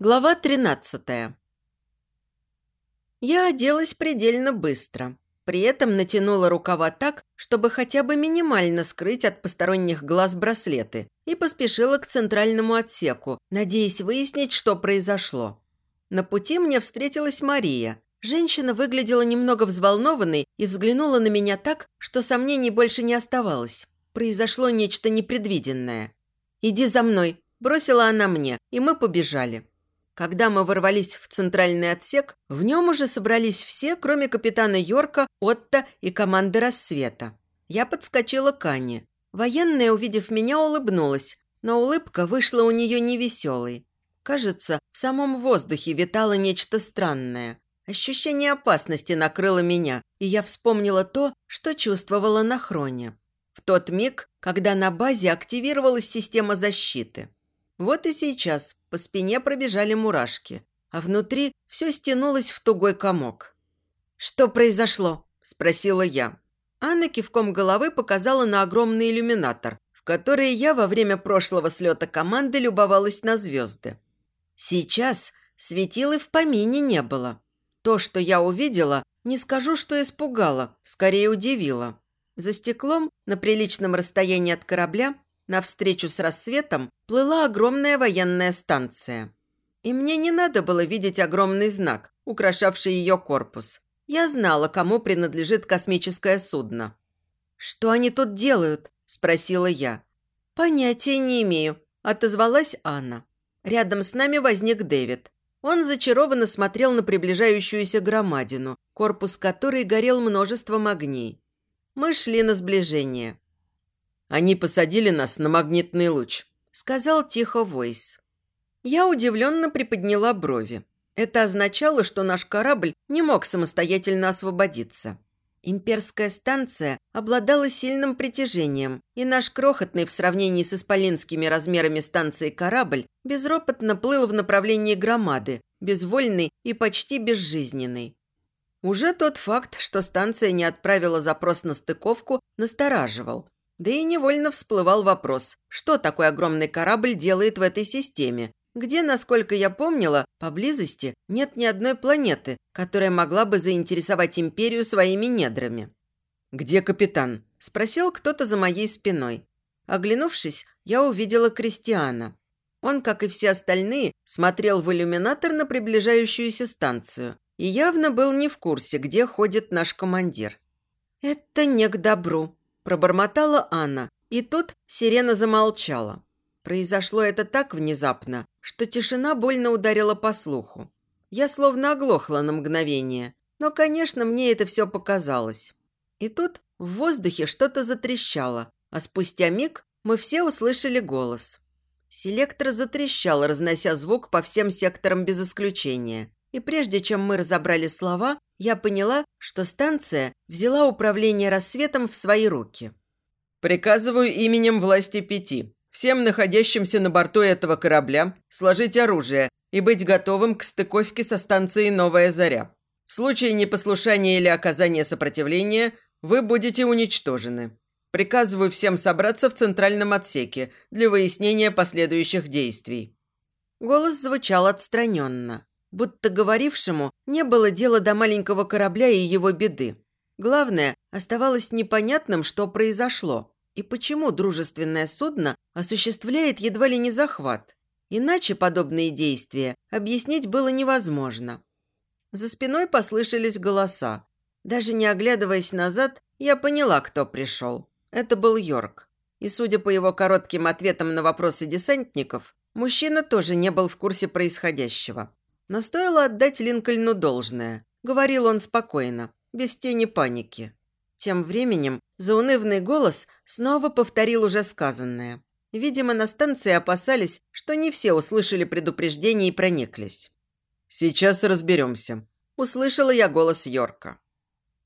Глава 13. Я оделась предельно быстро. При этом натянула рукава так, чтобы хотя бы минимально скрыть от посторонних глаз браслеты, и поспешила к центральному отсеку, надеясь выяснить, что произошло. На пути мне встретилась Мария. Женщина выглядела немного взволнованной и взглянула на меня так, что сомнений больше не оставалось. Произошло нечто непредвиденное. «Иди за мной», – бросила она мне, и мы побежали. Когда мы ворвались в центральный отсек, в нем уже собрались все, кроме капитана Йорка, Отто и команды «Рассвета». Я подскочила к Ане. Военная, увидев меня, улыбнулась, но улыбка вышла у нее невеселой. Кажется, в самом воздухе витало нечто странное. Ощущение опасности накрыло меня, и я вспомнила то, что чувствовала на хроне. В тот миг, когда на базе активировалась система защиты. Вот и сейчас по спине пробежали мурашки, а внутри все стянулось в тугой комок. «Что произошло?» – спросила я. Анна кивком головы показала на огромный иллюминатор, в который я во время прошлого слета команды любовалась на звезды. Сейчас светил и в помине не было. То, что я увидела, не скажу, что испугало, скорее удивило. За стеклом, на приличном расстоянии от корабля, Навстречу с рассветом плыла огромная военная станция. И мне не надо было видеть огромный знак, украшавший ее корпус. Я знала, кому принадлежит космическое судно. «Что они тут делают?» – спросила я. «Понятия не имею», – отозвалась Анна. Рядом с нами возник Дэвид. Он зачарованно смотрел на приближающуюся громадину, корпус которой горел множеством огней. Мы шли на сближение. Они посадили нас на магнитный луч», – сказал тихо Войс. Я удивленно приподняла брови. Это означало, что наш корабль не мог самостоятельно освободиться. Имперская станция обладала сильным притяжением, и наш крохотный в сравнении с исполинскими размерами станции корабль безропотно плыл в направлении громады, безвольный и почти безжизненный. Уже тот факт, что станция не отправила запрос на стыковку, настораживал. Да и невольно всплывал вопрос, что такой огромный корабль делает в этой системе, где, насколько я помнила, поблизости нет ни одной планеты, которая могла бы заинтересовать Империю своими недрами. «Где капитан?» – спросил кто-то за моей спиной. Оглянувшись, я увидела Кристиана. Он, как и все остальные, смотрел в иллюминатор на приближающуюся станцию и явно был не в курсе, где ходит наш командир. «Это не к добру», Пробормотала Анна, и тут сирена замолчала. Произошло это так внезапно, что тишина больно ударила по слуху. Я словно оглохла на мгновение, но, конечно, мне это все показалось. И тут в воздухе что-то затрещало, а спустя миг мы все услышали голос. Селектор затрещал, разнося звук по всем секторам без исключения. И прежде чем мы разобрали слова, я поняла, что станция взяла управление рассветом в свои руки. «Приказываю именем власти пяти, всем находящимся на борту этого корабля, сложить оружие и быть готовым к стыковке со станцией «Новая заря». В случае непослушания или оказания сопротивления вы будете уничтожены. Приказываю всем собраться в центральном отсеке для выяснения последующих действий». Голос звучал отстраненно будто говорившему не было дела до маленького корабля и его беды. Главное, оставалось непонятным, что произошло и почему дружественное судно осуществляет едва ли не захват. Иначе подобные действия объяснить было невозможно. За спиной послышались голоса. Даже не оглядываясь назад, я поняла, кто пришел. Это был Йорк. И, судя по его коротким ответам на вопросы десантников, мужчина тоже не был в курсе происходящего. Но стоило отдать Линкольну должное. Говорил он спокойно, без тени паники. Тем временем заунывный голос снова повторил уже сказанное. Видимо, на станции опасались, что не все услышали предупреждение и прониклись. «Сейчас разберемся», – услышала я голос Йорка.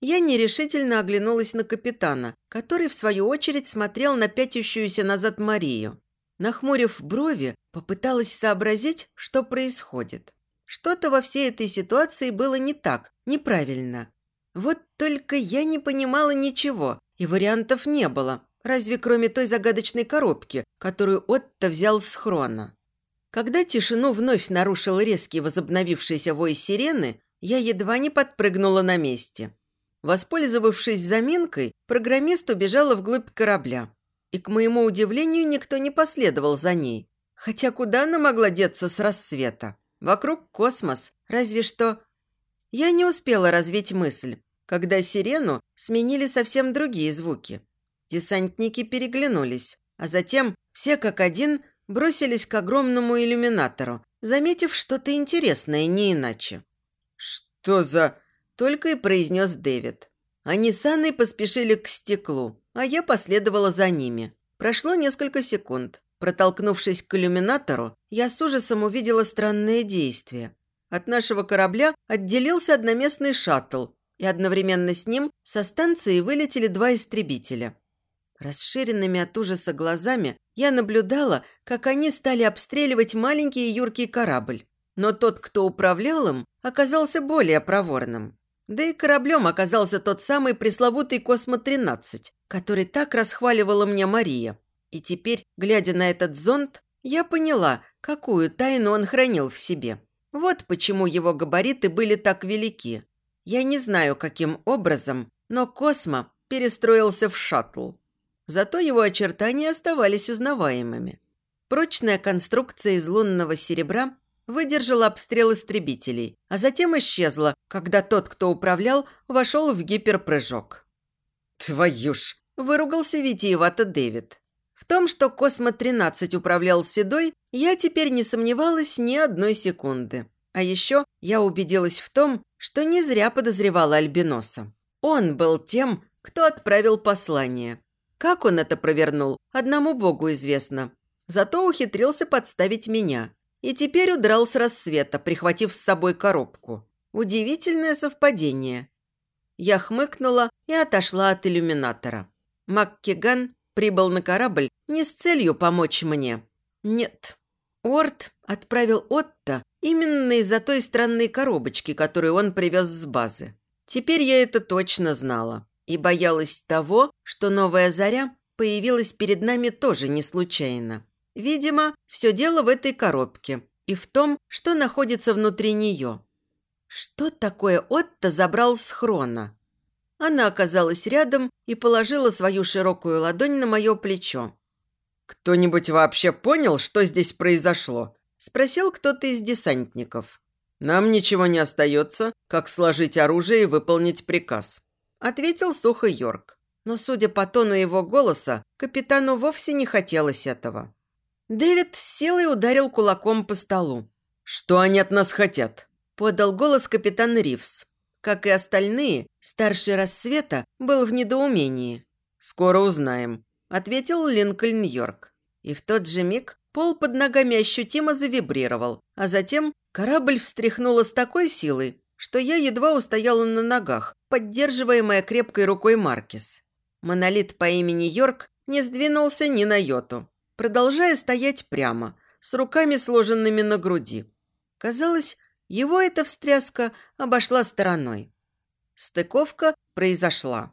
Я нерешительно оглянулась на капитана, который, в свою очередь, смотрел на пятящуюся назад Марию. Нахмурив брови, попыталась сообразить, что происходит. Что-то во всей этой ситуации было не так, неправильно. Вот только я не понимала ничего, и вариантов не было, разве кроме той загадочной коробки, которую Отто взял с хрона. Когда тишину вновь нарушил резкий возобновившийся вой сирены, я едва не подпрыгнула на месте. Воспользовавшись заминкой, программист убежала вглубь корабля. И, к моему удивлению, никто не последовал за ней. Хотя куда она могла деться с рассвета? Вокруг космос, разве что... Я не успела развить мысль, когда сирену сменили совсем другие звуки. Десантники переглянулись, а затем все как один бросились к огромному иллюминатору, заметив что-то интересное, не иначе. «Что за...» – только и произнес Дэвид. Они с Анной поспешили к стеклу, а я последовала за ними. Прошло несколько секунд. Протолкнувшись к иллюминатору, я с ужасом увидела странное действие. От нашего корабля отделился одноместный шаттл, и одновременно с ним со станции вылетели два истребителя. Расширенными от ужаса глазами я наблюдала, как они стали обстреливать маленький юркий корабль. Но тот, кто управлял им, оказался более проворным. Да и кораблем оказался тот самый пресловутый «Космо-13», который так расхваливала мне Мария. И теперь, глядя на этот зонд, я поняла, какую тайну он хранил в себе. Вот почему его габариты были так велики. Я не знаю, каким образом, но Космо перестроился в шаттл. Зато его очертания оставались узнаваемыми. Прочная конструкция из лунного серебра выдержала обстрел истребителей, а затем исчезла, когда тот, кто управлял, вошел в гиперпрыжок. «Твою ж!» – выругался витиевато Дэвид. В том, что Космо-13 управлял Седой, я теперь не сомневалась ни одной секунды. А еще я убедилась в том, что не зря подозревала Альбиноса. Он был тем, кто отправил послание. Как он это провернул, одному богу известно. Зато ухитрился подставить меня. И теперь удрал с рассвета, прихватив с собой коробку. Удивительное совпадение. Я хмыкнула и отошла от иллюминатора. МакКиган прибыл на корабль не с целью помочь мне. Нет. Орт отправил Отто именно из-за той странной коробочки, которую он привез с базы. Теперь я это точно знала и боялась того, что новая заря появилась перед нами тоже не случайно. Видимо, все дело в этой коробке и в том, что находится внутри нее. Что такое Отто забрал с хрона? Она оказалась рядом и положила свою широкую ладонь на мое плечо. «Кто-нибудь вообще понял, что здесь произошло?» – спросил кто-то из десантников. «Нам ничего не остается, как сложить оружие и выполнить приказ. – ответил сухо Йорк. Но, судя по тону его голоса, капитану вовсе не хотелось этого. Дэвид с силой ударил кулаком по столу. «Что они от нас хотят?» – подал голос капитан Ривз. Как и остальные, старший рассвета был в недоумении. «Скоро узнаем», – ответил Линкольн Йорк. И в тот же миг пол под ногами ощутимо завибрировал, а затем корабль встряхнуло с такой силой, что я едва устояла на ногах, поддерживаемая крепкой рукой Маркис. Монолит по имени Йорк не сдвинулся ни на йоту, продолжая стоять прямо, с руками сложенными на груди. Казалось, его эта встряска обошла стороной. Стыковка произошла.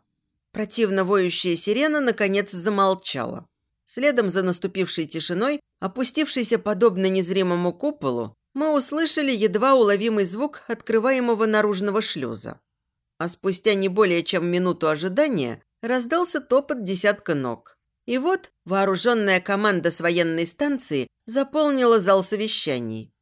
Противно воющая сирена наконец замолчала. Следом за наступившей тишиной, опустившейся подобно незримому куполу, мы услышали едва уловимый звук открываемого наружного шлюза. А спустя не более чем минуту ожидания раздался топот десятка ног. И вот вооруженная команда с военной станции заполнила зал совещаний.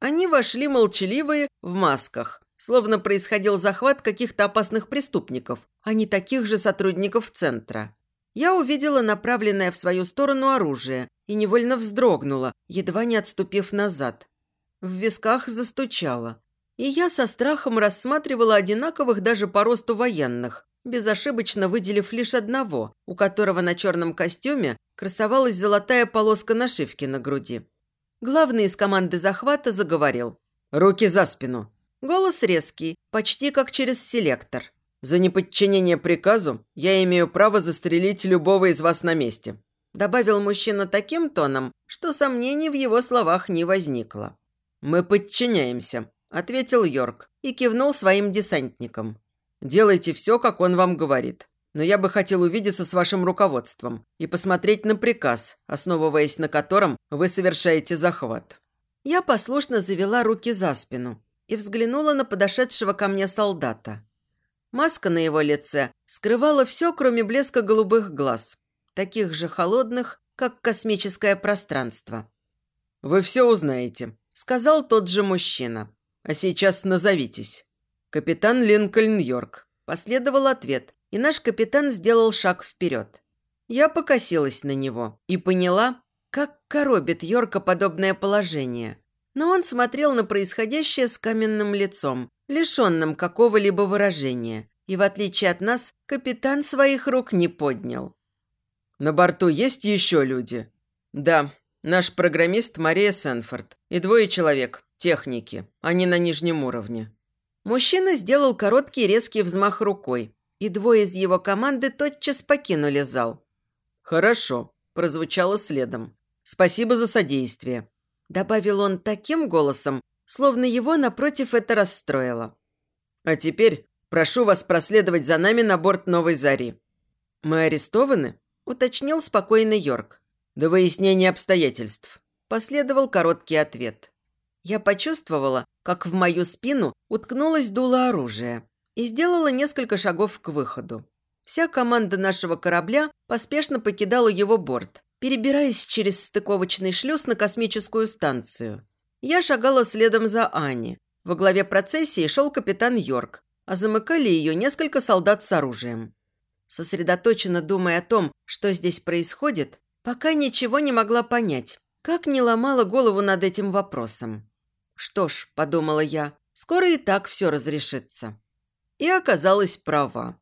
Они вошли молчаливые в масках, словно происходил захват каких-то опасных преступников, а не таких же сотрудников центра. Я увидела направленное в свою сторону оружие и невольно вздрогнула, едва не отступив назад. В висках застучало. И я со страхом рассматривала одинаковых даже по росту военных, безошибочно выделив лишь одного, у которого на черном костюме красовалась золотая полоска нашивки на груди. Главный из команды захвата заговорил. «Руки за спину!» Голос резкий, почти как через селектор. «За неподчинение приказу я имею право застрелить любого из вас на месте», добавил мужчина таким тоном, что сомнений в его словах не возникло. «Мы подчиняемся», – ответил Йорк и кивнул своим десантникам. «Делайте все, как он вам говорит. Но я бы хотел увидеться с вашим руководством и посмотреть на приказ, основываясь на котором вы совершаете захват». Я послушно завела руки за спину и взглянула на подошедшего ко мне солдата. Маска на его лице скрывала все, кроме блеска голубых глаз, таких же холодных, как космическое пространство. «Вы все узнаете», – сказал тот же мужчина. «А сейчас назовитесь». «Капитан Линкольн Йорк». Последовал ответ, и наш капитан сделал шаг вперед. Я покосилась на него и поняла, как коробит Йорка подобное положение. Но он смотрел на происходящее с каменным лицом, лишенным какого-либо выражения. И в отличие от нас, капитан своих рук не поднял. «На борту есть еще люди?» «Да, наш программист Мария Сенфорд и двое человек, техники. Они на нижнем уровне». Мужчина сделал короткий резкий взмах рукой, и двое из его команды тотчас покинули зал. «Хорошо», – прозвучало следом. «Спасибо за содействие», – добавил он таким голосом, словно его напротив это расстроило. «А теперь прошу вас проследовать за нами на борт Новой Зари». «Мы арестованы?» – уточнил спокойно Йорк. «До выяснения обстоятельств», – последовал короткий ответ. Я почувствовала, как в мою спину уткнулось дуло оружия и сделала несколько шагов к выходу. Вся команда нашего корабля поспешно покидала его борт, перебираясь через стыковочный шлюз на космическую станцию. Я шагала следом за Ани. Во главе процессии шел капитан Йорк, а замыкали ее несколько солдат с оружием. Сосредоточенно думая о том, что здесь происходит, пока ничего не могла понять, как не ломала голову над этим вопросом. Что ж, подумала я, скоро и так все разрешится. И оказалась права.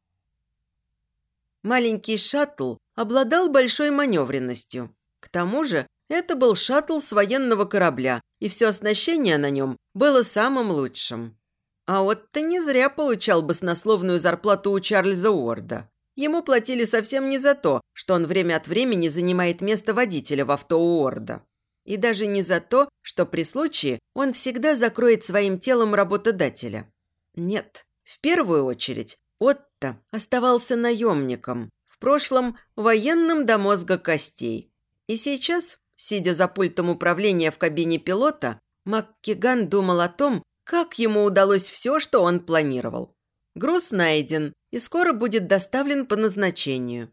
Маленький шаттл обладал большой маневренностью. К тому же это был шаттл с военного корабля, и все оснащение на нем было самым лучшим. А Отто не зря получал баснословную зарплату у Чарльза Уорда. Ему платили совсем не за то, что он время от времени занимает место водителя в авто Уорда. И даже не за то, что при случае он всегда закроет своим телом работодателя. Нет, в первую очередь Отто оставался наемником, в прошлом военным до мозга костей. И сейчас Сидя за пультом управления в кабине пилота, МакКиган думал о том, как ему удалось все, что он планировал. Груз найден и скоро будет доставлен по назначению.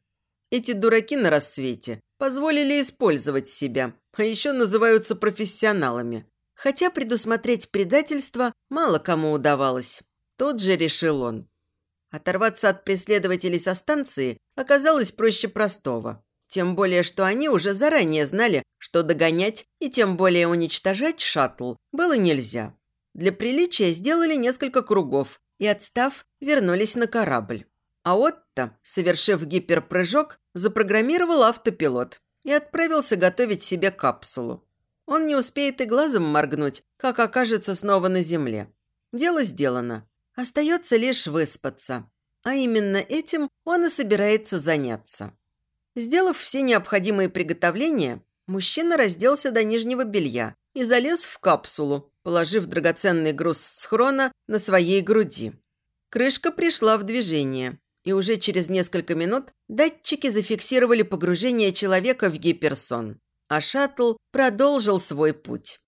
Эти дураки на рассвете позволили использовать себя, а еще называются профессионалами. Хотя предусмотреть предательство мало кому удавалось. Тот же решил он. Оторваться от преследователей со станции оказалось проще простого. Тем более, что они уже заранее знали, что догонять и тем более уничтожать шаттл было нельзя. Для приличия сделали несколько кругов и, отстав, вернулись на корабль. А Отто, совершив гиперпрыжок, запрограммировал автопилот и отправился готовить себе капсулу. Он не успеет и глазом моргнуть, как окажется снова на Земле. Дело сделано. Остается лишь выспаться. А именно этим он и собирается заняться. Сделав все необходимые приготовления, мужчина разделся до нижнего белья и залез в капсулу, положив драгоценный груз с хрона на своей груди. Крышка пришла в движение, и уже через несколько минут датчики зафиксировали погружение человека в гиперсон, а шаттл продолжил свой путь.